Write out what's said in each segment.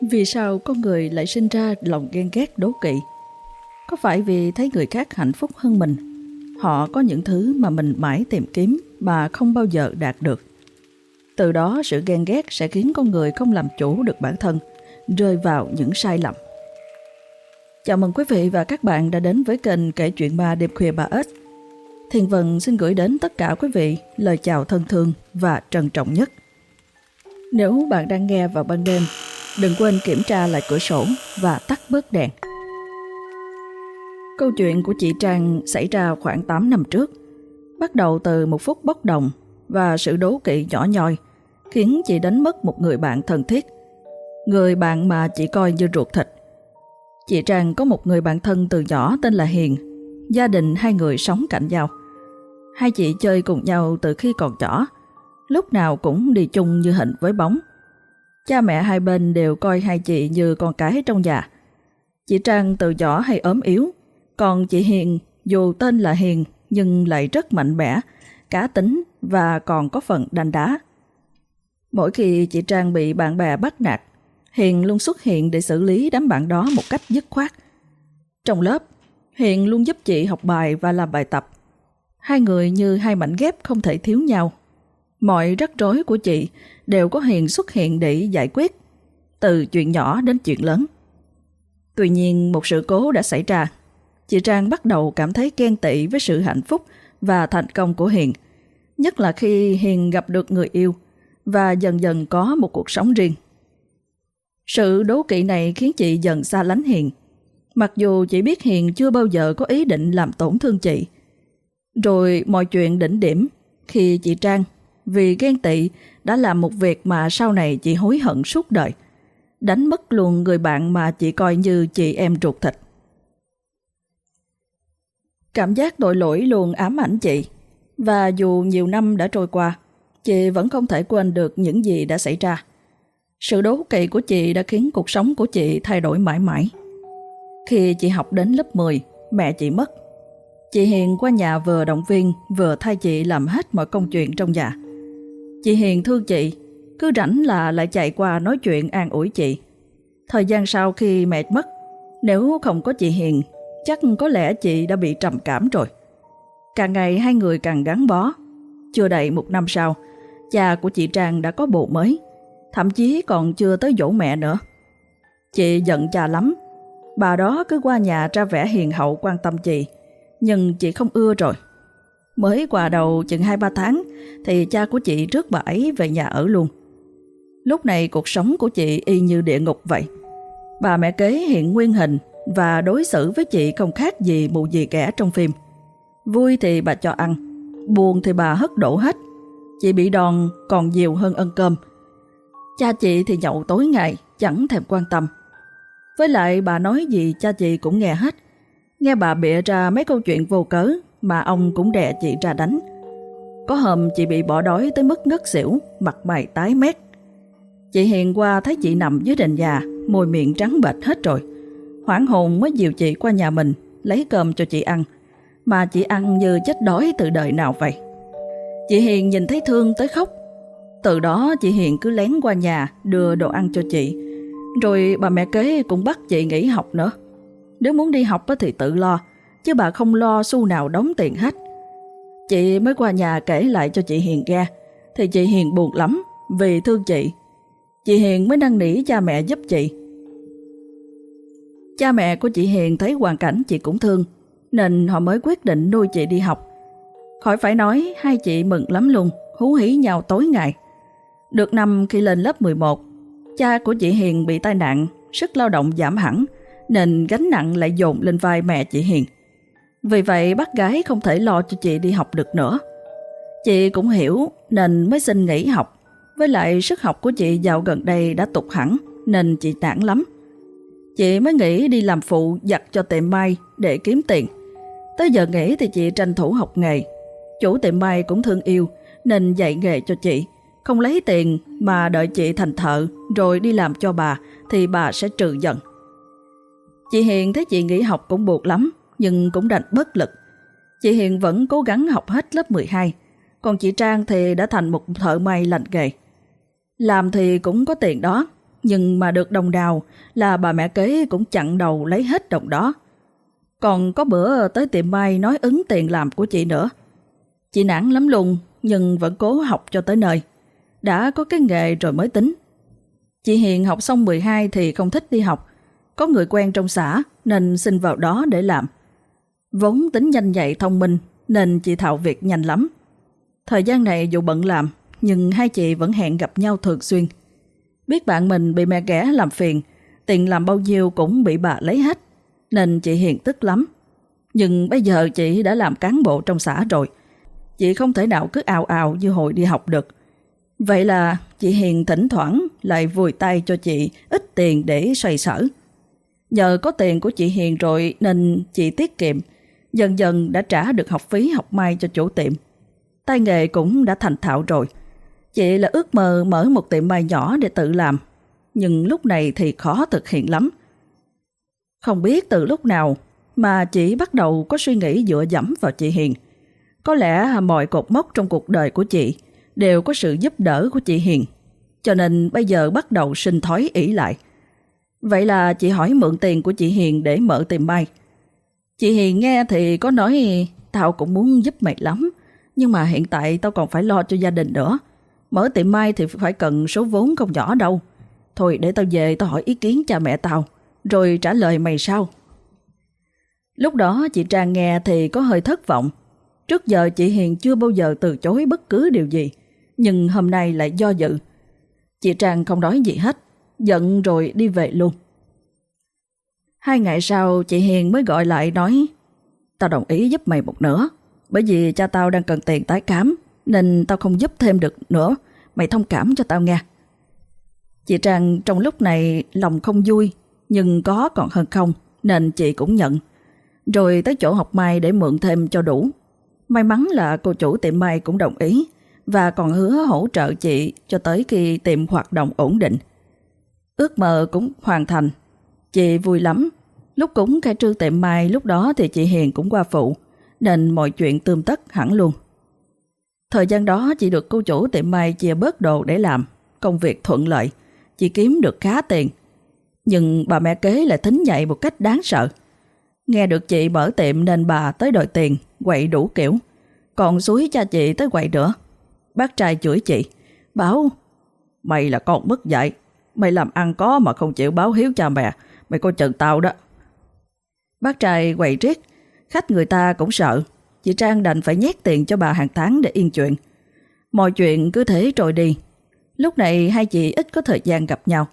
Vì sao con người lại sinh ra lòng ghen ghét đố kỵ? Có phải vì thấy người khác hạnh phúc hơn mình? Họ có những thứ mà mình mãi tìm kiếm mà không bao giờ đạt được. Từ đó sự ghen ghét sẽ khiến con người không làm chủ được bản thân, rơi vào những sai lầm. Chào mừng quý vị và các bạn đã đến với kênh Kể Chuyện Ma Đêm Khuya Bà Ếch. Thiền Vân xin gửi đến tất cả quý vị lời chào thân thương và trân trọng nhất. Nếu bạn đang nghe vào ban đêm, đừng quên kiểm tra lại cửa sổ và tắt bớt đèn. Câu chuyện của chị Trang xảy ra khoảng 8 năm trước, bắt đầu từ một phút bốc đồng và sự đố kỵ nhỏ nhoi, khiến chị đánh mất một người bạn thân thiết, người bạn mà chị coi như ruột thịt. Chị Trang có một người bạn thân từ nhỏ tên là Hiền, gia đình hai người sống cạnh nhau. Hai chị chơi cùng nhau từ khi còn nhỏ, lúc nào cũng đi chung như hình với bóng. Cha mẹ hai bên đều coi hai chị như con cái trong nhà. Chị Trang từ nhỏ hay ốm yếu, còn chị Hiền dù tên là Hiền nhưng lại rất mạnh mẽ, cá tính và còn có phần đanh đá. Mỗi khi chị Trang bị bạn bè bắt nạt, Hiền luôn xuất hiện để xử lý đám bạn đó một cách dứt khoát. Trong lớp, Hiền luôn giúp chị học bài và làm bài tập. Hai người như hai mảnh ghép không thể thiếu nhau. Mọi rắc rối của chị đều có Hiền xuất hiện để giải quyết, từ chuyện nhỏ đến chuyện lớn. Tuy nhiên một sự cố đã xảy ra. Chị Trang bắt đầu cảm thấy ghen tị với sự hạnh phúc và thành công của Hiền, nhất là khi Hiền gặp được người yêu và dần dần có một cuộc sống riêng. Sự đố kỵ này khiến chị dần xa lánh Hiền, mặc dù chị biết Hiền chưa bao giờ có ý định làm tổn thương chị. Rồi mọi chuyện đỉnh điểm khi chị Trang vì ghen tị đã làm một việc mà sau này chị hối hận suốt đời. Đánh mất luôn người bạn mà chị coi như chị em ruột thịt. Cảm giác tội lỗi luôn ám ảnh chị. Và dù nhiều năm đã trôi qua, chị vẫn không thể quên được những gì đã xảy ra. Sự đố kỵ của chị đã khiến cuộc sống của chị thay đổi mãi mãi. Khi chị học đến lớp 10, mẹ chị mất. Chị Hiền qua nhà vừa động viên vừa thay chị làm hết mọi công chuyện trong nhà. Chị Hiền thương chị, cứ rảnh là lại chạy qua nói chuyện an ủi chị. Thời gian sau khi mẹ mất, nếu không có chị Hiền, chắc có lẽ chị đã bị trầm cảm rồi. Càng ngày hai người càng gắn bó. Chưa đầy một năm sau, cha của chị Trang đã có bộ mới, thậm chí còn chưa tới dỗ mẹ nữa. Chị giận cha lắm, bà đó cứ qua nhà ra vẻ hiền hậu quan tâm chị, nhưng chị không ưa rồi. Mới qua đầu chừng 2-3 tháng thì cha của chị rước bà ấy về nhà ở luôn. Lúc này cuộc sống của chị y như địa ngục vậy. Bà mẹ kế hiện nguyên hình và đối xử với chị không khác gì mù gì kẻ trong phim. Vui thì bà cho ăn, buồn thì bà hất đổ hết. Chị bị đòn còn nhiều hơn ân cơm. Cha chị thì nhậu tối ngày, chẳng thèm quan tâm. Với lại bà nói gì cha chị cũng nghe hết. Nghe bà bịa ra mấy câu chuyện vô cớ mà ông cũng đè chị ra đánh. Có hôm chị bị bỏ đói tới mức ngất xỉu, mặt mày tái mét. Chị Hiền qua thấy chị nằm dưới đền nhà, môi miệng trắng bệch hết rồi. Hoảng hồn mới dìu chị qua nhà mình, lấy cơm cho chị ăn. Mà chị ăn như chết đói từ đời nào vậy. Chị Hiền nhìn thấy thương tới khóc. Từ đó chị Hiền cứ lén qua nhà đưa đồ ăn cho chị. Rồi bà mẹ kế cũng bắt chị nghỉ học nữa. Nếu muốn đi học thì tự lo, chứ bà không lo xu nào đóng tiền hết. Chị mới qua nhà kể lại cho chị Hiền nghe, thì chị Hiền buồn lắm vì thương chị. Chị Hiền mới năn nỉ cha mẹ giúp chị. Cha mẹ của chị Hiền thấy hoàn cảnh chị cũng thương, nên họ mới quyết định nuôi chị đi học. Khỏi phải nói, hai chị mừng lắm luôn, hú hí nhau tối ngày. Được năm khi lên lớp 11, cha của chị Hiền bị tai nạn, sức lao động giảm hẳn, nên gánh nặng lại dồn lên vai mẹ chị Hiền. Vì vậy, bác gái không thể lo cho chị đi học được nữa. Chị cũng hiểu nên mới xin nghỉ học. Với lại sức học của chị dạo gần đây đã tụt hẳn, nên chị nản lắm. Chị mới nghĩ đi làm phụ giặt cho tiệm may để kiếm tiền. Tới giờ nghỉ thì chị tranh thủ học nghề. Chủ tiệm may cũng thương yêu, nên dạy nghề cho chị. Không lấy tiền mà đợi chị thành thợ, rồi đi làm cho bà, thì bà sẽ trừ dần. Chị Hiền thấy chị nghỉ học cũng buộc lắm nhưng cũng đành bất lực. Chị Hiền vẫn cố gắng học hết lớp 12, còn chị Trang thì đã thành một thợ may lành nghề. Làm thì cũng có tiền đó, nhưng mà được đồng đào là bà mẹ kế cũng chặn đầu lấy hết đồng đó. Còn có bữa tới tiệm may nói ứng tiền làm của chị nữa. Chị nản lắm luôn, nhưng vẫn cố học cho tới nơi. Đã có cái nghề rồi mới tính. Chị Hiền học xong 12 thì không thích đi học. Có người quen trong xã nên xin vào đó để làm. Vốn tính nhanh nhạy thông minh nên chị thạo việc nhanh lắm. Thời gian này dù bận làm nhưng hai chị vẫn hẹn gặp nhau thường xuyên. Biết bạn mình bị mẹ ghẻ làm phiền, tiền làm bao nhiêu cũng bị bà lấy hết, nên chị Hiền tức lắm. Nhưng bây giờ chị đã làm cán bộ trong xã rồi, chị không thể nào cứ ào ào như hồi đi học được. Vậy là chị Hiền thỉnh thoảng lại vùi tay cho chị ít tiền để xoay sở. Nhờ có tiền của chị Hiền rồi nên chị tiết kiệm, dần dần đã trả được học phí học may cho chủ tiệm. Tay nghề cũng đã thành thạo rồi. Chị là ước mơ mở một tiệm may nhỏ để tự làm, nhưng lúc này thì khó thực hiện lắm. Không biết từ lúc nào mà chị bắt đầu có suy nghĩ dựa dẫm vào chị Hiền. Có lẽ mọi cột mốc trong cuộc đời của chị đều có sự giúp đỡ của chị Hiền, cho nên bây giờ bắt đầu sinh thói ỷ lại. Vậy là chị hỏi mượn tiền của chị Hiền để mở tiệm may. Chị Hiền nghe thì có nói tao cũng muốn giúp mày lắm, nhưng mà hiện tại tao còn phải lo cho gia đình nữa. Mở tiệm may thì phải cần số vốn không nhỏ đâu. Thôi để tao về tao hỏi ý kiến cha mẹ tao, rồi trả lời mày sau. Lúc đó chị Trang nghe thì có hơi thất vọng. Trước giờ chị Hiền chưa bao giờ từ chối bất cứ điều gì, nhưng hôm nay lại do dự. Chị Trang không nói gì hết, giận rồi đi về luôn. Hai ngày sau, chị Hiền mới gọi lại nói, Tao đồng ý giúp mày một nửa, Bởi vì cha tao đang cần tiền tái cám Nên tao không giúp thêm được nữa. Mày thông cảm cho tao nghe. Chị Trang trong lúc này lòng không vui, Nhưng có còn hơn không, Nên chị cũng nhận. Rồi tới chỗ học mai để mượn thêm cho đủ. May mắn là cô chủ tiệm may cũng đồng ý, Và còn hứa hỗ trợ chị Cho tới khi tiệm hoạt động ổn định. Ước mơ cũng hoàn thành. Chị vui lắm. Lúc cúng khai trương tiệm mai lúc đó thì chị Hiền cũng qua phụ, nên mọi chuyện tươm tất hẳn luôn. Thời gian đó chị được cô chủ tiệm mai chia bớt đồ để làm, công việc thuận lợi, chị kiếm được khá tiền. Nhưng bà mẹ kế lại thính nhạy một cách đáng sợ. Nghe được chị mở tiệm nên bà tới đòi tiền, quậy đủ kiểu. Còn suối cha chị tới quậy nữa. Bác trai chửi chị, bảo Mày là con mất dạy, mày làm ăn có mà không chịu báo hiếu cha mẹ, Mày coi chừng tao đó. Bác trai quậy riết, khách người ta cũng sợ. Chị Trang đành phải nhét tiền cho bà hàng tháng để yên chuyện. Mọi chuyện cứ thế trôi đi. Lúc này hai chị ít có thời gian gặp nhau.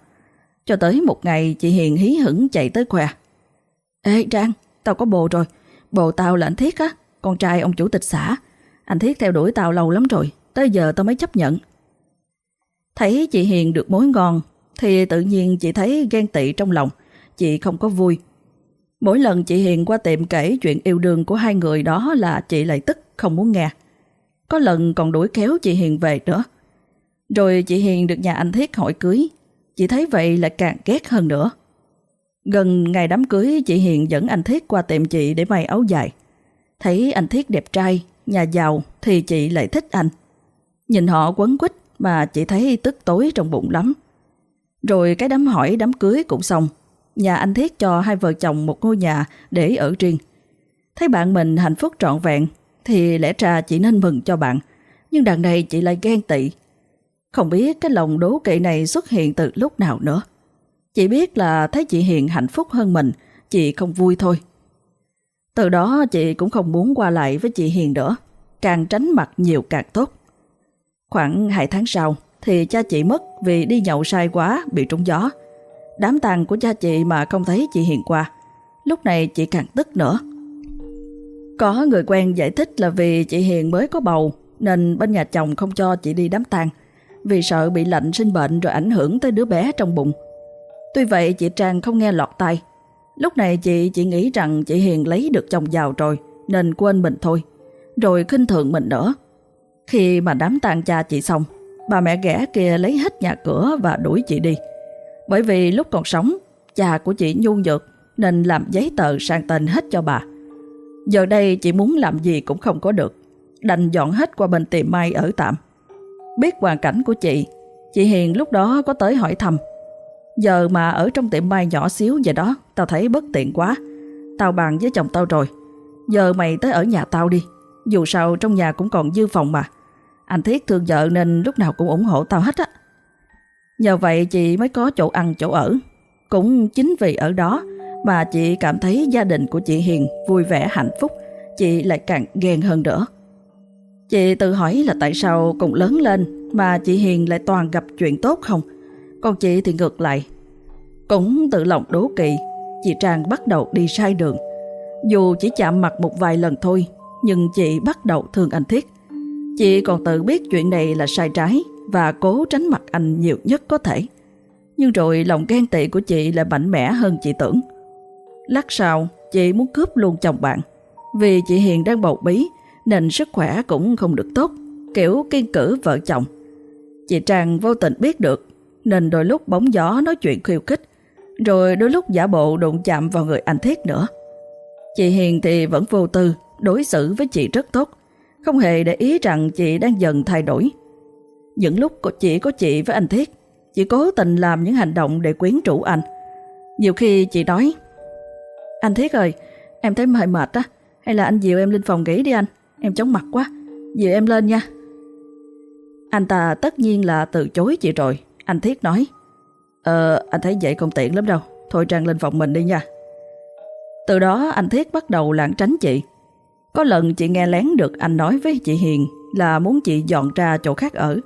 Cho tới một ngày chị Hiền hí hửng chạy tới khoe. Ê Trang, tao có bồ rồi. Bồ tao là anh Thiết á, con trai ông chủ tịch xã. Anh Thiết theo đuổi tao lâu lắm rồi, tới giờ tao mới chấp nhận. Thấy chị Hiền được mối ngon, thì tự nhiên chị thấy ghen tị trong lòng chị không có vui. Mỗi lần chị Hiền qua tiệm kể chuyện yêu đương của hai người đó là chị lại tức không muốn nghe. Có lần còn đuổi kéo chị Hiền về nữa. Rồi chị Hiền được nhà anh Thiết hỏi cưới. Chị thấy vậy là càng ghét hơn nữa. Gần ngày đám cưới chị Hiền dẫn anh Thiết qua tiệm chị để may áo dài. Thấy anh Thiết đẹp trai, nhà giàu thì chị lại thích anh. Nhìn họ quấn quýt mà chị thấy tức tối trong bụng lắm. Rồi cái đám hỏi đám cưới cũng xong nhà anh Thiết cho hai vợ chồng một ngôi nhà để ở riêng. Thấy bạn mình hạnh phúc trọn vẹn thì lẽ ra chị nên mừng cho bạn, nhưng đằng này chị lại ghen tị. Không biết cái lòng đố kỵ này xuất hiện từ lúc nào nữa. Chị biết là thấy chị Hiền hạnh phúc hơn mình, chị không vui thôi. Từ đó chị cũng không muốn qua lại với chị Hiền nữa, càng tránh mặt nhiều càng tốt. Khoảng 2 tháng sau thì cha chị mất vì đi nhậu sai quá bị trúng gió. Đám tang của cha chị mà không thấy chị Hiền qua. Lúc này chị càng tức nữa. Có người quen giải thích là vì chị Hiền mới có bầu nên bên nhà chồng không cho chị đi đám tang vì sợ bị lạnh sinh bệnh rồi ảnh hưởng tới đứa bé trong bụng. Tuy vậy chị Trang không nghe lọt tai. Lúc này chị chỉ nghĩ rằng chị Hiền lấy được chồng giàu rồi nên quên mình thôi. Rồi khinh thường mình nữa. Khi mà đám tang cha chị xong, bà mẹ ghẻ kia lấy hết nhà cửa và đuổi chị đi. Bởi vì lúc còn sống, cha của chị nhu nhược nên làm giấy tờ sang tên hết cho bà. Giờ đây chị muốn làm gì cũng không có được, đành dọn hết qua bên tiệm may ở tạm. Biết hoàn cảnh của chị, chị Hiền lúc đó có tới hỏi thăm. Giờ mà ở trong tiệm may nhỏ xíu vậy đó, tao thấy bất tiện quá. Tao bàn với chồng tao rồi. Giờ mày tới ở nhà tao đi. Dù sao trong nhà cũng còn dư phòng mà. Anh Thiết thương vợ nên lúc nào cũng ủng hộ tao hết á. Nhờ vậy chị mới có chỗ ăn chỗ ở. Cũng chính vì ở đó mà chị cảm thấy gia đình của chị Hiền vui vẻ hạnh phúc, chị lại càng ghen hơn nữa. Chị tự hỏi là tại sao cùng lớn lên mà chị Hiền lại toàn gặp chuyện tốt không? Còn chị thì ngược lại. Cũng tự lòng đố kỵ, chị Trang bắt đầu đi sai đường. Dù chỉ chạm mặt một vài lần thôi, nhưng chị bắt đầu thương anh Thiết. Chị còn tự biết chuyện này là sai trái và cố tránh mặt anh nhiều nhất có thể. Nhưng rồi lòng ghen tị của chị lại mạnh mẽ hơn chị tưởng. Lát sau, chị muốn cướp luôn chồng bạn. Vì chị Hiền đang bầu bí nên sức khỏe cũng không được tốt, kiểu kiên cử vợ chồng. Chị Trang vô tình biết được nên đôi lúc bóng gió nói chuyện khiêu khích, rồi đôi lúc giả bộ đụng chạm vào người anh Thiết nữa. Chị Hiền thì vẫn vô tư, đối xử với chị rất tốt, không hề để ý rằng chị đang dần thay đổi. Những lúc chỉ có chị với anh Thiết, chị cố tình làm những hành động để quyến rũ anh. Nhiều khi chị nói, anh Thiết ơi, em thấy hơi mệt á, hay là anh dìu em lên phòng nghỉ đi anh, em chóng mặt quá, dìu em lên nha. Anh ta tất nhiên là từ chối chị rồi, anh Thiết nói, Ờ, anh thấy vậy không tiện lắm đâu, thôi Trang lên phòng mình đi nha. Từ đó anh Thiết bắt đầu lảng tránh chị. Có lần chị nghe lén được anh nói với chị Hiền là muốn chị dọn ra chỗ khác ở.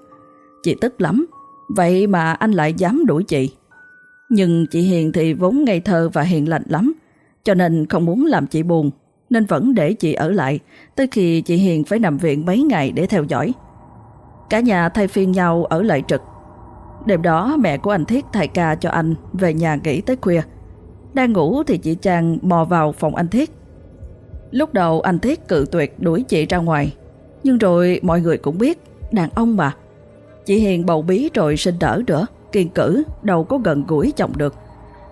Chị tức lắm, vậy mà anh lại dám đuổi chị. Nhưng chị Hiền thì vốn ngây thơ và hiền lành lắm, cho nên không muốn làm chị buồn, nên vẫn để chị ở lại, tới khi chị Hiền phải nằm viện mấy ngày để theo dõi. Cả nhà thay phiên nhau ở lại trực. Đêm đó mẹ của anh Thiết thay ca cho anh về nhà nghỉ tới khuya. Đang ngủ thì chị Trang mò vào phòng anh Thiết. Lúc đầu anh Thiết cự tuyệt đuổi chị ra ngoài, nhưng rồi mọi người cũng biết, đàn ông mà. Chị Hiền bầu bí rồi sinh đỡ nữa, kiên cử, đâu có gần gũi chồng được.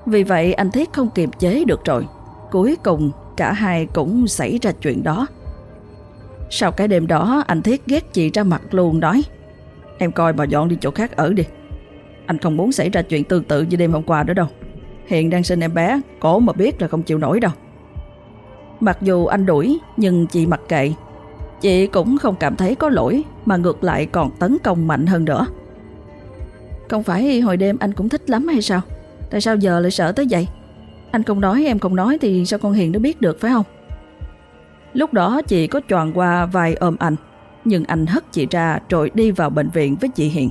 Vì vậy anh Thiết không kiềm chế được rồi. Cuối cùng cả hai cũng xảy ra chuyện đó. Sau cái đêm đó anh Thiết ghét chị ra mặt luôn nói Em coi mà dọn đi chỗ khác ở đi Anh không muốn xảy ra chuyện tương tự như đêm hôm qua nữa đâu Hiện đang sinh em bé Cổ mà biết là không chịu nổi đâu Mặc dù anh đuổi Nhưng chị mặc kệ Chị cũng không cảm thấy có lỗi Mà ngược lại còn tấn công mạnh hơn nữa. Không phải hồi đêm anh cũng thích lắm hay sao? Tại sao giờ lại sợ tới vậy? Anh không nói em không nói Thì sao con Hiền nó biết được phải không? Lúc đó chị có tròn qua vai ôm anh Nhưng anh hất chị ra Rồi đi vào bệnh viện với chị Hiền.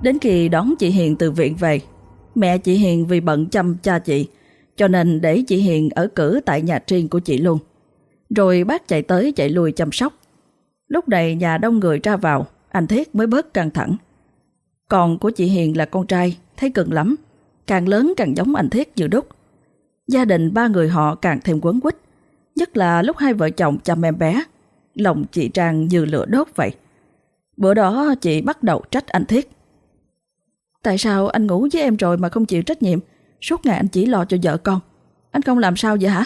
Đến khi đón chị Hiền từ viện về Mẹ chị Hiền vì bận chăm cha chị, cho nên để chị Hiền ở cử tại nhà riêng của chị luôn. Rồi bác chạy tới chạy lui chăm sóc. Lúc này nhà đông người ra vào, anh Thiết mới bớt căng thẳng. Còn của chị Hiền là con trai, thấy cần lắm. Càng lớn càng giống anh Thiết như đúc. Gia đình ba người họ càng thêm quấn quýt. Nhất là lúc hai vợ chồng chăm em bé. Lòng chị Trang như lửa đốt vậy. Bữa đó chị bắt đầu trách anh Thiết. Tại sao anh ngủ với em rồi mà không chịu trách nhiệm? Suốt ngày anh chỉ lo cho vợ con. Anh không làm sao vậy hả?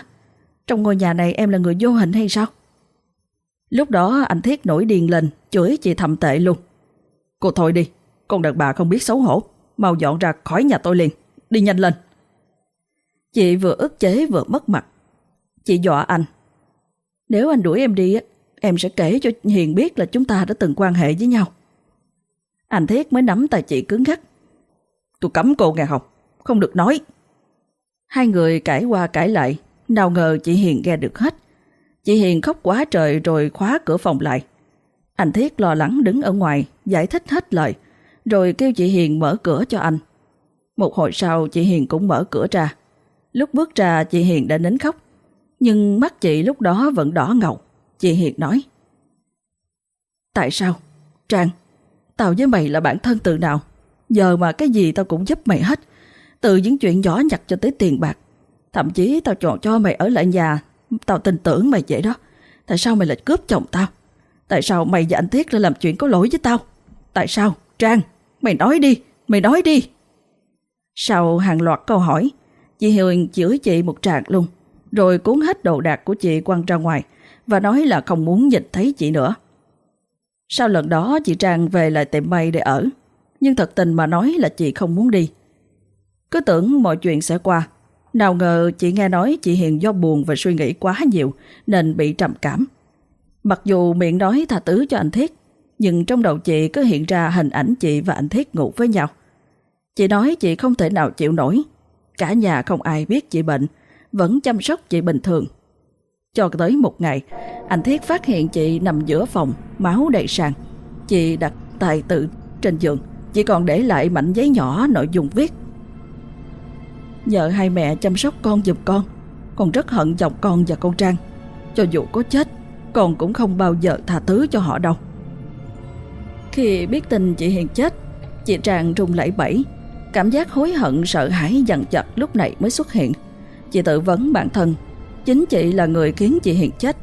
Trong ngôi nhà này em là người vô hình hay sao? Lúc đó anh Thiết nổi điên lên, chửi chị thầm tệ luôn. Cô thôi đi, con đàn bà không biết xấu hổ. Mau dọn ra khỏi nhà tôi liền, đi nhanh lên. Chị vừa ức chế vừa mất mặt. Chị dọa anh. Nếu anh đuổi em đi, em sẽ kể cho Hiền biết là chúng ta đã từng quan hệ với nhau. Anh Thiết mới nắm tay chị cứng gắt. Tôi cấm cô nghe không? Không được nói. Hai người cãi qua cãi lại, nào ngờ chị Hiền nghe được hết. Chị Hiền khóc quá trời rồi khóa cửa phòng lại. Anh Thiết lo lắng đứng ở ngoài, giải thích hết lời, rồi kêu chị Hiền mở cửa cho anh. Một hồi sau chị Hiền cũng mở cửa ra. Lúc bước ra chị Hiền đã nín khóc, nhưng mắt chị lúc đó vẫn đỏ ngầu. Chị Hiền nói. Tại sao? Trang, tao với mày là bạn thân từ nào? Giờ mà cái gì tao cũng giúp mày hết. Từ những chuyện nhỏ nhặt cho tới tiền bạc. Thậm chí tao chọn cho mày ở lại nhà. Tao tin tưởng mày vậy đó. Tại sao mày lại cướp chồng tao? Tại sao mày và anh Thiết lại làm chuyện có lỗi với tao? Tại sao? Trang, mày nói đi, mày nói đi. Sau hàng loạt câu hỏi, chị Huyền chửi chị một tràng luôn. Rồi cuốn hết đồ đạc của chị quăng ra ngoài và nói là không muốn nhìn thấy chị nữa. Sau lần đó chị Trang về lại tiệm may để ở nhưng thật tình mà nói là chị không muốn đi. Cứ tưởng mọi chuyện sẽ qua. Nào ngờ chị nghe nói chị Hiền do buồn và suy nghĩ quá nhiều nên bị trầm cảm. Mặc dù miệng nói tha thứ cho anh Thiết, nhưng trong đầu chị cứ hiện ra hình ảnh chị và anh Thiết ngủ với nhau. Chị nói chị không thể nào chịu nổi. Cả nhà không ai biết chị bệnh, vẫn chăm sóc chị bình thường. Cho tới một ngày, anh Thiết phát hiện chị nằm giữa phòng, máu đầy sàn. Chị đặt tài tự trên giường, chỉ còn để lại mảnh giấy nhỏ nội dung viết. Nhờ hai mẹ chăm sóc con giùm con, con rất hận chồng con và con Trang. Cho dù có chết, con cũng không bao giờ tha thứ cho họ đâu. Khi biết tin chị Hiền chết, chị Trang run lẩy bẩy, cảm giác hối hận sợ hãi dằn chặt lúc này mới xuất hiện. Chị tự vấn bản thân, chính chị là người khiến chị Hiền chết.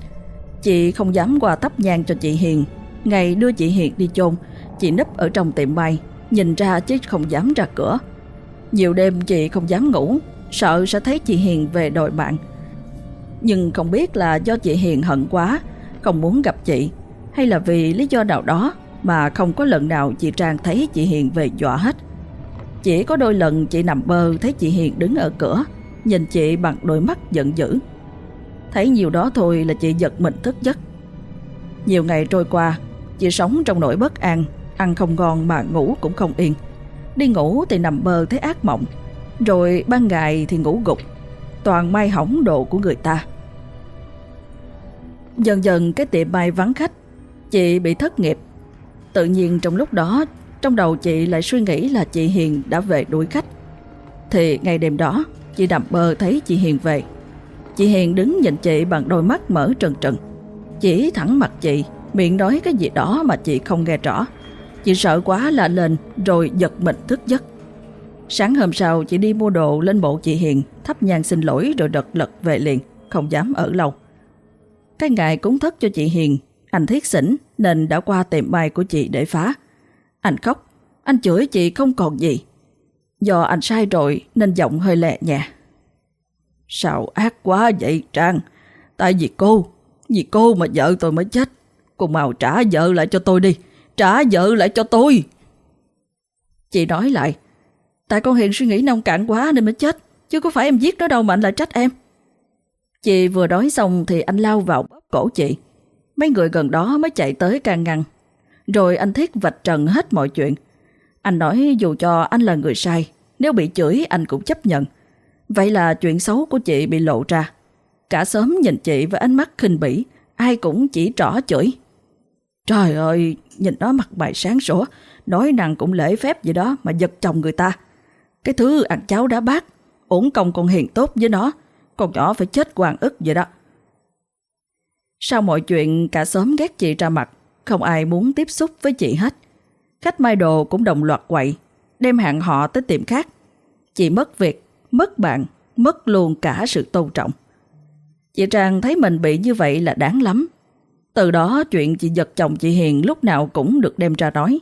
Chị không dám qua thắp nhang cho chị Hiền. Ngày đưa chị Hiền đi chôn, chị nấp ở trong tiệm may, nhìn ra chứ không dám ra cửa. Nhiều đêm chị không dám ngủ, sợ sẽ thấy chị Hiền về đòi mạng. Nhưng không biết là do chị Hiền hận quá, không muốn gặp chị, hay là vì lý do nào đó mà không có lần nào chị Trang thấy chị Hiền về dọa hết. Chỉ có đôi lần chị nằm bơ thấy chị Hiền đứng ở cửa, nhìn chị bằng đôi mắt giận dữ. Thấy nhiều đó thôi là chị giật mình thức giấc. Nhiều ngày trôi qua, chị sống trong nỗi bất an, ăn không ngon mà ngủ cũng không yên. Đi ngủ thì nằm mơ thấy ác mộng, rồi ban ngày thì ngủ gục, toàn may hỏng đồ của người ta. Dần dần cái tiệm may vắng khách, chị bị thất nghiệp. Tự nhiên trong lúc đó, trong đầu chị lại suy nghĩ là chị Hiền đã về đuổi khách. Thì ngày đêm đó, chị nằm mơ thấy chị Hiền về. Chị Hiền đứng nhìn chị bằng đôi mắt mở trần trần. Chỉ thẳng mặt chị, miệng nói cái gì đó mà chị không nghe rõ. Chị sợ quá là lên rồi giật mình thức giấc. Sáng hôm sau chị đi mua đồ lên bộ chị Hiền, thắp nhang xin lỗi rồi đật lật về liền, không dám ở lâu. Cái ngày cúng thất cho chị Hiền, anh thiết xỉn nên đã qua tiệm may của chị để phá. Anh khóc, anh chửi chị không còn gì. Do anh sai rồi nên giọng hơi lẹ nhẹ. Sao ác quá vậy Trang? Tại vì cô, vì cô mà vợ tôi mới chết. Cô mau trả vợ lại cho tôi đi, trả vợ lại cho tôi. Chị nói lại, tại con Hiền suy nghĩ nông cạn quá nên mới chết, chứ có phải em giết nó đâu mà anh lại trách em. Chị vừa nói xong thì anh lao vào bóp cổ chị. Mấy người gần đó mới chạy tới can ngăn. Rồi anh Thiết vạch trần hết mọi chuyện. Anh nói dù cho anh là người sai, nếu bị chửi anh cũng chấp nhận. Vậy là chuyện xấu của chị bị lộ ra. Cả xóm nhìn chị với ánh mắt khinh bỉ, ai cũng chỉ trỏ chửi. Trời ơi, nhìn nó mặt mày sáng sủa, nói năng cũng lễ phép vậy đó mà giật chồng người ta. Cái thứ ăn cháo đá bát, ổn công còn hiền tốt với nó, con nhỏ phải chết hoàng ức vậy đó. Sau mọi chuyện cả xóm ghét chị ra mặt, không ai muốn tiếp xúc với chị hết. Khách mai đồ cũng đồng loạt quậy, đem hạng họ tới tiệm khác. Chị mất việc, mất bạn, mất luôn cả sự tôn trọng. Chị Trang thấy mình bị như vậy là đáng lắm. Từ đó chuyện chị giật chồng chị Hiền lúc nào cũng được đem ra nói.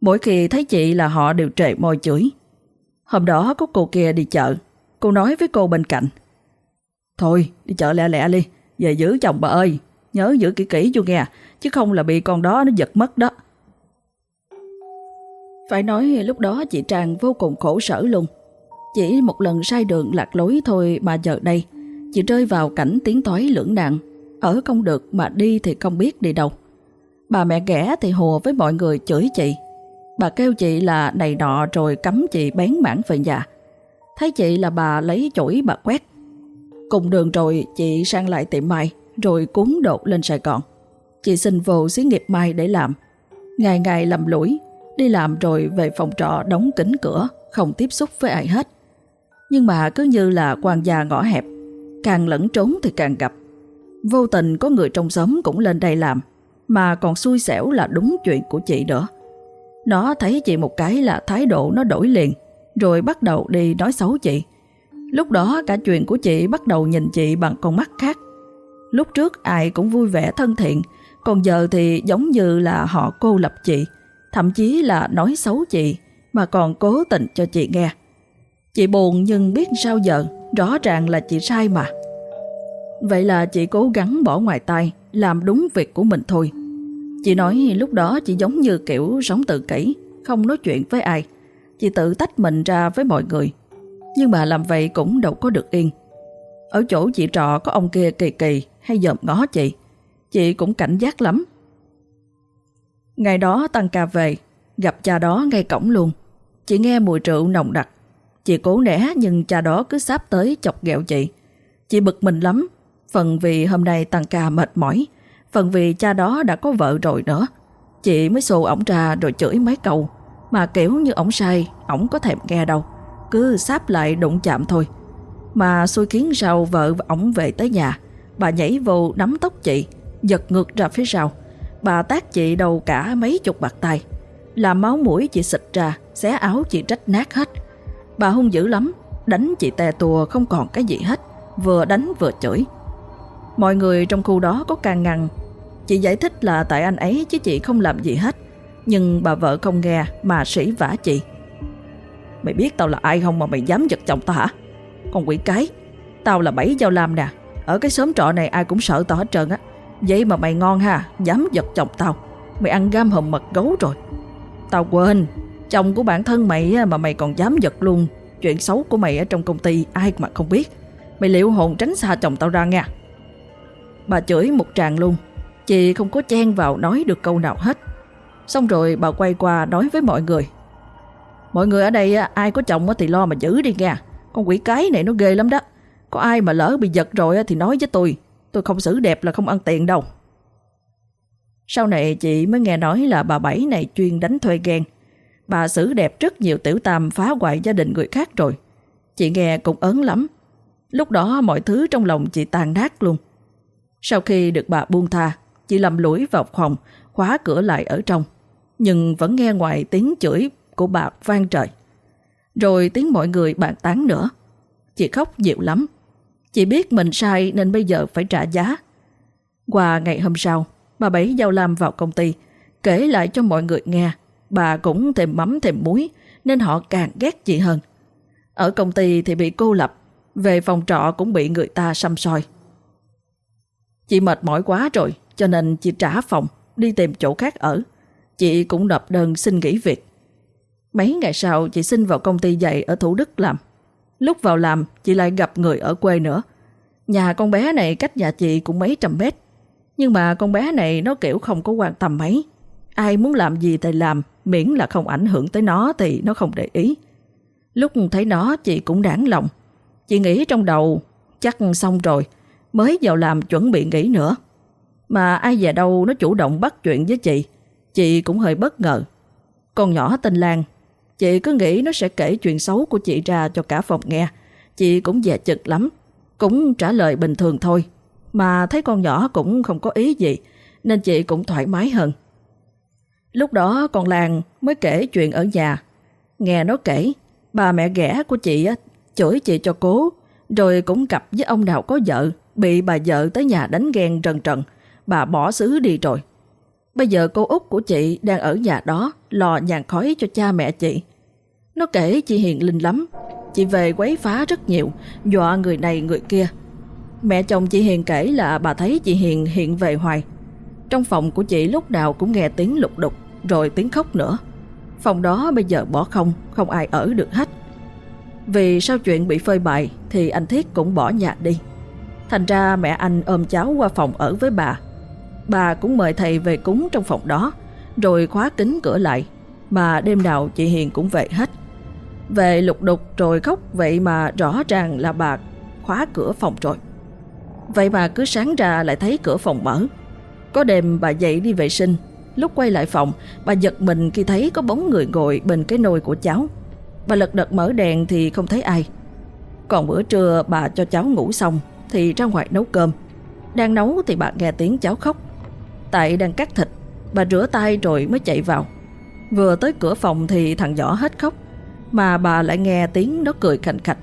Mỗi khi thấy chị là họ đều trệ môi chửi. Hôm đó có cô kia đi chợ, cô nói với cô bên cạnh. Thôi, đi chợ lẹ lẹ đi, về giữ chồng bà ơi, nhớ giữ kỹ kỹ cho nghe, chứ không là bị con đó nó giật mất đó. Phải nói lúc đó chị Trang vô cùng khổ sở luôn. Chỉ một lần sai đường lạc lối thôi mà giờ đây, chị rơi vào cảnh tiếng tối lưỡng nạn, ở không được mà đi thì không biết đi đâu. Bà mẹ ghẻ thì hùa với mọi người chửi chị. Bà kêu chị là này nọ rồi cấm chị bén mảng về nhà. Thấy chị là bà lấy chổi bà quét. Cùng đường rồi chị sang lại tiệm mai rồi cuốn đột lên Sài Gòn. Chị xin vô xí nghiệp mai để làm. Ngày ngày làm lũi, đi làm rồi về phòng trọ đóng kính cửa, không tiếp xúc với ai hết. Nhưng mà cứ như là quan gia ngõ hẹp, càng lẫn trốn thì càng gặp. Vô tình có người trong xóm cũng lên đây làm, mà còn xui xẻo là đúng chuyện của chị nữa. Nó thấy chị một cái là thái độ nó đổi liền, rồi bắt đầu đi nói xấu chị. Lúc đó cả chuyện của chị bắt đầu nhìn chị bằng con mắt khác. Lúc trước ai cũng vui vẻ thân thiện, còn giờ thì giống như là họ cô lập chị, thậm chí là nói xấu chị, mà còn cố tình cho chị nghe. Chị buồn nhưng biết sao giờ, rõ ràng là chị sai mà. Vậy là chị cố gắng bỏ ngoài tay, làm đúng việc của mình thôi. Chị nói lúc đó chị giống như kiểu sống tự kỷ, không nói chuyện với ai. Chị tự tách mình ra với mọi người. Nhưng mà làm vậy cũng đâu có được yên. Ở chỗ chị trọ có ông kia kỳ kỳ hay dòm ngó chị. Chị cũng cảnh giác lắm. Ngày đó tăng ca về, gặp cha đó ngay cổng luôn. Chị nghe mùi rượu nồng đặc. Chị cố né nhưng cha đó cứ sáp tới chọc ghẹo chị. Chị bực mình lắm, phần vì hôm nay tăng ca mệt mỏi, phần vì cha đó đã có vợ rồi nữa. Chị mới xô ổng ra rồi chửi mấy câu, mà kiểu như ổng sai, ổng có thèm nghe đâu. Cứ sáp lại đụng chạm thôi. Mà xui khiến sau vợ và ổng về tới nhà, bà nhảy vô nắm tóc chị, giật ngược ra phía sau. Bà tác chị đầu cả mấy chục bạc tay. Làm máu mũi chị xịt ra, xé áo chị rách nát hết. Bà hung dữ lắm, đánh chị tè tùa không còn cái gì hết, vừa đánh vừa chửi. Mọi người trong khu đó có càng ngăn. Chị giải thích là tại anh ấy chứ chị không làm gì hết. Nhưng bà vợ không nghe mà sỉ vả chị. Mày biết tao là ai không mà mày dám giật chồng tao hả? Con quỷ cái, tao là bảy giao lam nè. Ở cái xóm trọ này ai cũng sợ tao hết trơn á. Vậy mà mày ngon ha, dám giật chồng tao. Mày ăn gam hầm mật gấu rồi. Tao quên, chồng của bản thân mày mà mày còn dám giật luôn. Chuyện xấu của mày ở trong công ty ai mà không biết. Mày liệu hồn tránh xa chồng tao ra nha. Bà chửi một tràng luôn. Chị không có chen vào nói được câu nào hết. Xong rồi bà quay qua nói với mọi người. Mọi người ở đây ai có chồng thì lo mà giữ đi nha. Con quỷ cái này nó ghê lắm đó. Có ai mà lỡ bị giật rồi thì nói với tôi. Tôi không xử đẹp là không ăn tiền đâu. Sau này chị mới nghe nói là bà Bảy này chuyên đánh thuê ghen. Bà xử đẹp rất nhiều tiểu tam phá hoại gia đình người khác rồi. Chị nghe cũng ớn lắm. Lúc đó mọi thứ trong lòng chị tàn nát luôn. Sau khi được bà buông tha, chị lầm lũi vào phòng, khóa cửa lại ở trong. Nhưng vẫn nghe ngoài tiếng chửi của bà vang trời. Rồi tiếng mọi người bàn tán nữa. Chị khóc dịu lắm. Chị biết mình sai nên bây giờ phải trả giá. Qua ngày hôm sau, bà Bảy giao lam vào công ty, kể lại cho mọi người nghe. Bà cũng thèm mắm thèm muối, nên họ càng ghét chị hơn. Ở công ty thì bị cô lập, về phòng trọ cũng bị người ta xăm soi. Chị mệt mỏi quá rồi, cho nên chị trả phòng, đi tìm chỗ khác ở. Chị cũng nộp đơn xin nghỉ việc. Mấy ngày sau, chị xin vào công ty dạy ở Thủ Đức làm. Lúc vào làm, chị lại gặp người ở quê nữa. Nhà con bé này cách nhà chị cũng mấy trăm mét. Nhưng mà con bé này nó kiểu không có quan tâm mấy. Ai muốn làm gì thì làm, miễn là không ảnh hưởng tới nó thì nó không để ý. Lúc thấy nó chị cũng đảng lòng. Chị nghĩ trong đầu chắc xong rồi, mới vào làm chuẩn bị nghỉ nữa. Mà ai về đâu nó chủ động bắt chuyện với chị, chị cũng hơi bất ngờ. Con nhỏ tên Lan, chị cứ nghĩ nó sẽ kể chuyện xấu của chị ra cho cả phòng nghe. Chị cũng dè chực lắm, cũng trả lời bình thường thôi. Mà thấy con nhỏ cũng không có ý gì, nên chị cũng thoải mái hơn. Lúc đó con Lan mới kể chuyện ở nhà. Nghe nó kể, bà mẹ ghẻ của chị chửi chị cho cố, rồi cũng gặp với ông nào có vợ, bị bà vợ tới nhà đánh ghen trần trần, bà bỏ xứ đi rồi. Bây giờ cô út của chị đang ở nhà đó, lò nhàn khói cho cha mẹ chị. Nó kể chị Hiền linh lắm, chị về quấy phá rất nhiều, dọa người này người kia. Mẹ chồng chị Hiền kể là bà thấy chị Hiền hiện về hoài. Trong phòng của chị lúc nào cũng nghe tiếng lục đục, rồi tiếng khóc nữa. Phòng đó bây giờ bỏ không, không ai ở được hết. Vì sau chuyện bị phơi bại thì anh Thiết cũng bỏ nhà đi. Thành ra mẹ anh ôm cháu qua phòng ở với bà. Bà cũng mời thầy về cúng trong phòng đó, rồi khóa kính cửa lại. Mà đêm nào chị Hiền cũng về hết. Về lục đục rồi khóc vậy mà rõ ràng là bà khóa cửa phòng rồi. Vậy mà cứ sáng ra lại thấy cửa phòng mở. Có đêm bà dậy đi vệ sinh, lúc quay lại phòng, bà giật mình khi thấy có bóng người ngồi bên cái nồi của cháu. Bà lật đật mở đèn thì không thấy ai. Còn bữa trưa bà cho cháu ngủ xong thì ra ngoài nấu cơm. Đang nấu thì bà nghe tiếng cháu khóc. Tại đang cắt thịt, bà rửa tay rồi mới chạy vào. Vừa tới cửa phòng thì thằng nhỏ hết khóc, mà bà lại nghe tiếng nó cười khành khạch.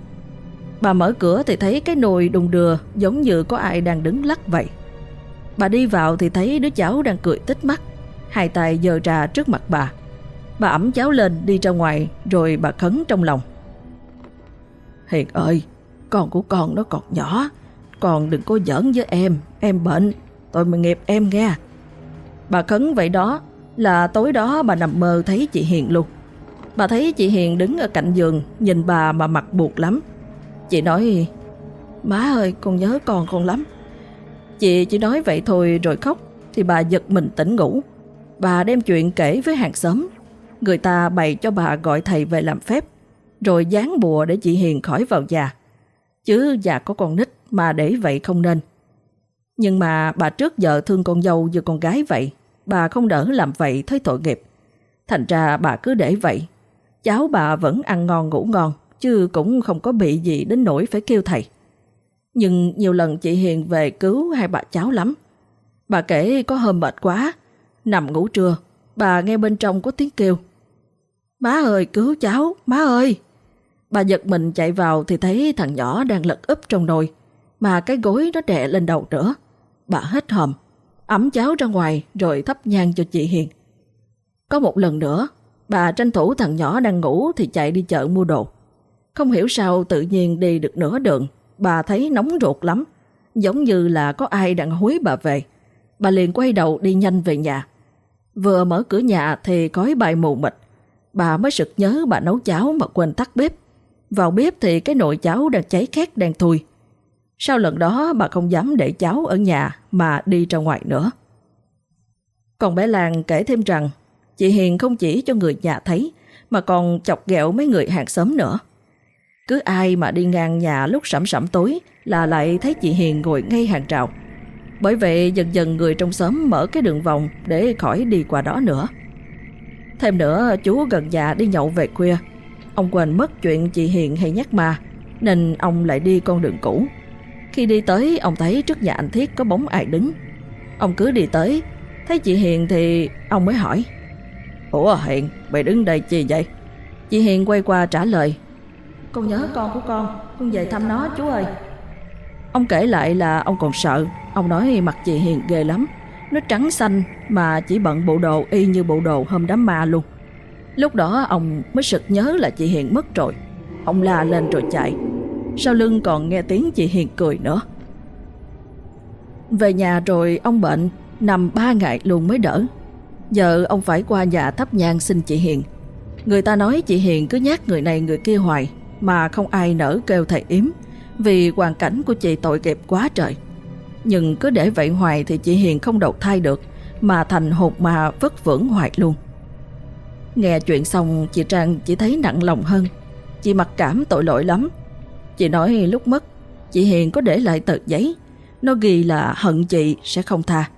Bà mở cửa thì thấy cái nồi đùng đưa giống như có ai đang đứng lắc vậy. Bà đi vào thì thấy đứa cháu đang cười tích mắt, hai tay giơ ra trước mặt bà. Bà ẩm cháu lên đi ra ngoài rồi bà khấn trong lòng. Hiền ơi, con của con nó còn nhỏ, còn đừng có giỡn với em, em bệnh, tôi mà nghiệp em nghe. Bà khấn vậy đó là tối đó bà nằm mơ thấy chị Hiền luôn. Bà thấy chị Hiền đứng ở cạnh giường Nhìn bà mà mặt buộc lắm. Chị nói Má ơi con nhớ con con lắm. Chị chỉ nói vậy thôi rồi khóc Thì bà giật mình tỉnh ngủ. Bà đem chuyện kể với hàng xóm. Người ta bày cho bà gọi thầy về làm phép Rồi dán bùa để chị Hiền khỏi vào già Chứ già có con nít mà để vậy không nên. Nhưng mà bà trước giờ thương con dâu như con gái vậy Bà không đỡ làm vậy thấy tội nghiệp. Thành ra bà cứ để vậy. Cháu bà vẫn ăn ngon ngủ ngon Chứ cũng không có bị gì đến nỗi phải kêu thầy. Nhưng nhiều lần chị Hiền về cứu hai bà cháu lắm. Bà kể có hôm mệt quá Nằm ngủ trưa Bà nghe bên trong có tiếng kêu. Má ơi cứu cháu, má ơi! Bà giật mình chạy vào thì thấy thằng nhỏ đang lật úp trong nồi, Mà cái gối nó đè lên đầu nữa. Bà hết hòm, ấm cháo ra ngoài rồi thắp nhang cho chị Hiền. Có một lần nữa, Bà tranh thủ thằng nhỏ đang ngủ thì chạy đi chợ mua đồ. Không hiểu sao tự nhiên đi được nửa đường, Bà thấy nóng ruột lắm. Giống như là có ai đang hối bà về. Bà liền quay đầu đi nhanh về nhà. Vừa mở cửa nhà thì khói bài mù mịt. Bà mới sực nhớ bà nấu cháo mà quên tắt bếp. Vào bếp thì cái nồi cháo đang cháy khét đang thui. Sau lần đó, bà không dám để cháu ở nhà mà đi ra ngoài nữa. Còn bé Lan kể thêm rằng, chị Hiền không chỉ cho người nhà thấy, mà còn chọc ghẹo mấy người hàng xóm nữa. Cứ ai mà đi ngang nhà lúc sẩm sẩm tối là lại thấy chị Hiền ngồi ngay hàng rào. Bởi vậy, dần dần người trong xóm mở cái đường vòng để khỏi đi qua đó nữa. Thêm nữa, chú gần nhà đi nhậu về khuya. Ông quên mất chuyện chị Hiền hay nhắc mà nên ông lại đi con đường cũ. Khi đi tới, ông thấy trước nhà anh Thiết có bóng ai đứng. Ông cứ đi tới, thấy chị Hiền thì ông mới hỏi, Ủa Hiền, mày đứng đây chi vậy? Chị Hiền quay qua trả lời, Con nhớ con của con Con về thăm nó, chú ơi Ông kể lại là ông còn sợ, Ông nói mặt chị Hiền ghê lắm Nó trắng xanh mà chỉ bận bộ đồ y như bộ đồ hôm đám ma luôn Lúc đó ông mới sực nhớ là chị Hiền mất rồi. Ông la lên rồi chạy. Sau lưng còn nghe tiếng chị Hiền cười nữa. Về nhà rồi ông bệnh, Nằm ba ngày luôn mới đỡ. Giờ ông phải qua nhà thắp nhang xin chị Hiền. Người ta nói chị Hiền cứ nhát người này người kia hoài, Mà không ai nỡ kêu thầy yếm, Vì hoàn cảnh của chị tội nghiệp quá trời. Nhưng cứ để vậy hoài thì chị Hiền không đầu thai được, Mà thành hột mà vất vưởng hoài luôn. Nghe chuyện xong, chị Trang chỉ thấy nặng lòng hơn. Chị mặc cảm tội lỗi lắm. Chị nói lúc mất, Chị Hiền có để lại tờ giấy. Nó ghi là hận chị sẽ không tha.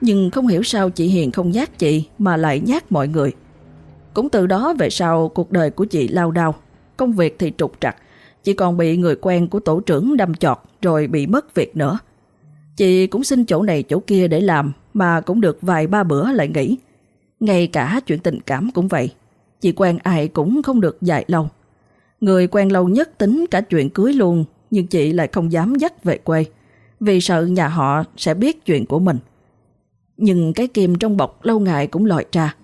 Nhưng không hiểu sao chị Hiền không nhát chị Mà lại nhát mọi người. Cũng từ đó về sau, cuộc đời của chị lao đao. Công việc thì trục trặc. Chị còn bị người quen của tổ trưởng đâm chọt, Rồi bị mất việc nữa. Chị cũng xin chỗ này chỗ kia để làm, mà cũng được vài ba bữa lại nghỉ. Ngay cả chuyện tình cảm cũng vậy. Chị quen ai cũng không được dài lâu. Người quen lâu nhất tính cả chuyện cưới luôn nhưng chị lại không dám dắt về quê vì sợ nhà họ sẽ biết chuyện của mình. Nhưng cái kim trong bọc lâu ngày cũng lòi ra.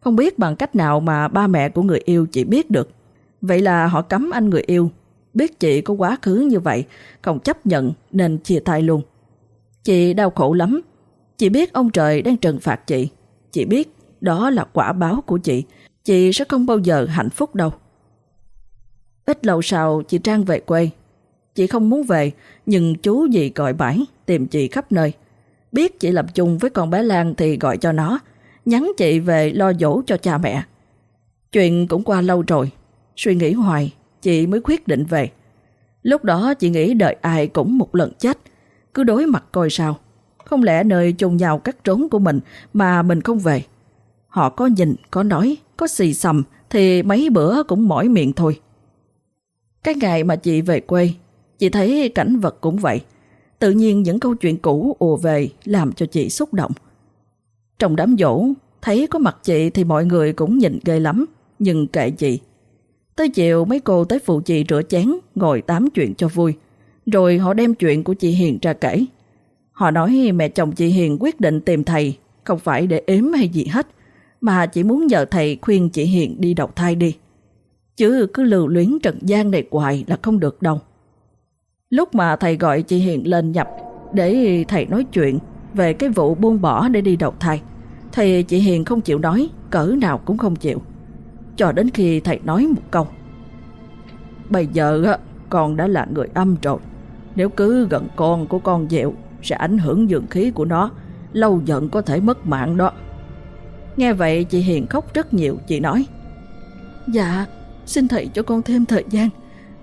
Không biết bằng cách nào mà ba mẹ của người yêu chị biết được. Vậy là họ cấm anh người yêu. Biết chị có quá khứ như vậy, không chấp nhận nên chia tay luôn. Chị đau khổ lắm. Chị biết ông trời đang trừng phạt chị. Chị biết đó là quả báo của chị. Chị sẽ không bao giờ hạnh phúc đâu. Ít lâu sau chị Trang về quê. Chị không muốn về, nhưng chú gì gọi bãi, tìm chị khắp nơi. Biết chị làm chung với con bé Lan thì gọi cho nó, nhắn chị về lo dỗ cho cha mẹ. Chuyện cũng qua lâu rồi, suy nghĩ hoài, chị mới quyết định về. Lúc đó chị nghĩ đợi ai cũng một lần chết, cứ đối mặt coi sao. Không lẽ nơi chôn nhau cắt trốn của mình mà mình không về. Họ có nhìn, có nói, có xì xầm thì mấy bữa cũng mỏi miệng thôi. Cái ngày mà chị về quê, chị thấy cảnh vật cũng vậy. Tự nhiên những câu chuyện cũ ùa về làm cho chị xúc động. Trong đám dỗ, thấy có mặt chị thì mọi người cũng nhìn ghê lắm, nhưng kệ chị. Tới chiều mấy cô tới phụ chị rửa chén, ngồi tám chuyện cho vui. Rồi họ đem chuyện của chị Hiền ra kể. Họ nói mẹ chồng chị Hiền quyết định tìm thầy, không phải để ếm hay gì hết, mà chỉ muốn nhờ thầy khuyên chị Hiền đi đầu thai đi. Chứ cứ lưu luyến trần gian này hoài là không được đâu. Lúc mà thầy gọi chị Hiền lên nhập để thầy nói chuyện về cái vụ buông bỏ để đi đầu thai, thì chị Hiền không chịu nói, cỡ nào cũng không chịu. cho đến khi thầy nói một câu. Bây giờ con đã là người âm rồi. Nếu cứ gần con của con dẹo sẽ ảnh hưởng dường khí của nó. Lâu dần có thể mất mạng đó. Nghe vậy chị Hiền khóc rất nhiều. Chị nói Dạ, xin thầy cho con thêm thời gian.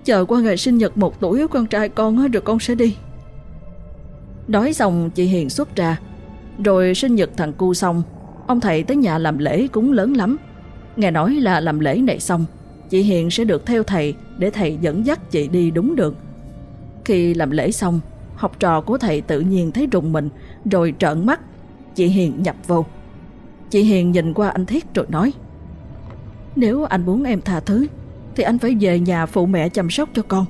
Chờ qua ngày sinh nhật một tuổi của con trai con rồi con sẽ đi. Nói xong chị Hiền xuất ra. Rồi sinh nhật thằng cu xong, ông thầy tới nhà làm lễ cũng lớn lắm. Nghe nói là làm lễ này xong, chị Hiền sẽ được theo thầy để thầy dẫn dắt chị đi đúng đường. Khi làm lễ xong, học trò của thầy tự nhiên thấy rùng mình rồi trợn mắt. Chị Hiền nhập vô. Chị Hiền nhìn qua anh Thiết rồi nói Nếu anh muốn em tha thứ thì anh phải về nhà phụ mẹ chăm sóc cho con.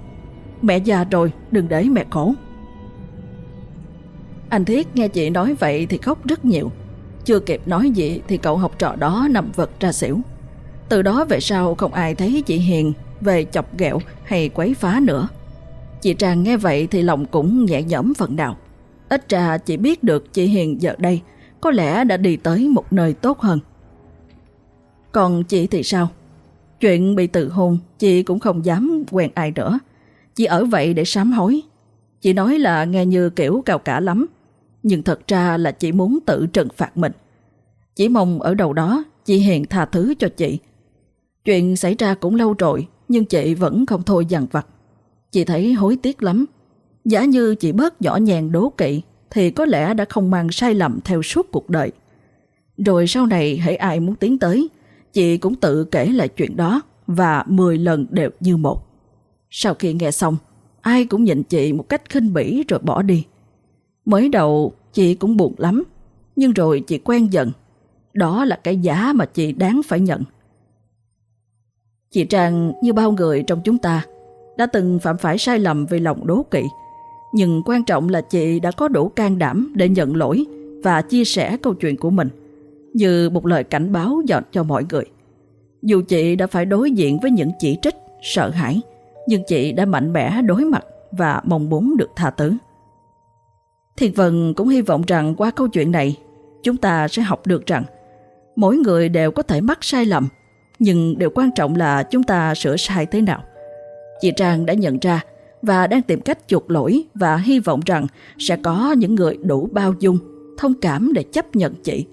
Mẹ già rồi, đừng để mẹ khổ. Anh Thiết nghe chị nói vậy thì khóc rất nhiều. Chưa kịp nói gì thì cậu học trò đó nằm vật ra xỉu. Từ đó về sau không ai thấy chị Hiền về chọc ghẹo hay quấy phá nữa. Chị Trang nghe vậy thì lòng cũng nhẹ nhõm phần nào. Ít ra chị biết được chị Hiền giờ đây có lẽ đã đi tới một nơi tốt hơn. Còn chị thì sao? Chuyện bị tự hôn chị cũng không dám quen ai nữa. Chị ở vậy để sám hối. Chị nói là nghe như kiểu cao cả lắm. Nhưng thật ra là chị muốn tự trừng phạt mình. Chỉ mong ở đầu đó chị Hiền tha thứ cho chị Chuyện xảy ra cũng lâu rồi, nhưng chị vẫn không thôi dằn vặt. Chị thấy hối tiếc lắm. Giả như chị bớt nhỏ nhàng đố kỵ, thì có lẽ đã không mang sai lầm theo suốt cuộc đời. Rồi sau này hãy ai muốn tiến tới, chị cũng tự kể lại chuyện đó và 10 lần đều như một. Sau khi nghe xong, ai cũng nhìn chị một cách khinh bỉ rồi bỏ đi. Mới đầu chị cũng buồn lắm, nhưng rồi chị quen dần. Đó là cái giá mà chị đáng phải nhận. Chị Trang như bao người trong chúng ta đã từng phạm phải sai lầm vì lòng đố kỵ. Nhưng quan trọng là chị đã có đủ can đảm để nhận lỗi và chia sẻ câu chuyện của mình như một lời cảnh báo dọn cho mọi người. Dù chị đã phải đối diện với những chỉ trích, sợ hãi, nhưng chị đã mạnh mẽ đối mặt và mong muốn được tha thứ. Thiên Vân cũng hy vọng rằng qua câu chuyện này, chúng ta sẽ học được rằng mỗi người đều có thể mắc sai lầm nhưng điều quan trọng là chúng ta sửa sai thế nào. Chị Trang đã nhận ra và đang tìm cách chuộc lỗi và hy vọng rằng sẽ có những người đủ bao dung, thông cảm để chấp nhận chị.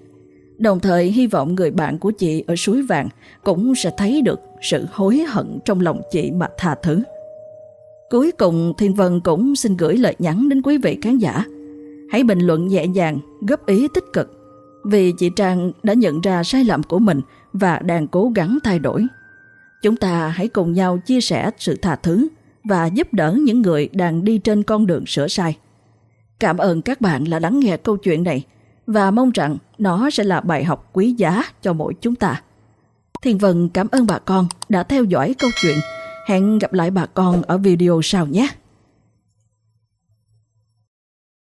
Đồng thời hy vọng người bạn của chị ở suối vàng cũng sẽ thấy được sự hối hận trong lòng chị mà tha thứ. Cuối cùng Thiên Vân cũng xin gửi lời nhắn đến quý vị khán giả. Hãy bình luận nhẹ nhàng, góp ý tích cực. Vì chị Trang đã nhận ra sai lầm của mình và đang cố gắng thay đổi. Chúng ta hãy cùng nhau chia sẻ sự tha thứ và giúp đỡ những người đang đi trên con đường sửa sai. Cảm ơn các bạn đã lắng nghe câu chuyện này và mong rằng nó sẽ là bài học quý giá cho mỗi chúng ta. Thiên Vân, cảm ơn bà con đã theo dõi câu chuyện. Hẹn gặp lại bà con ở video sau nhé.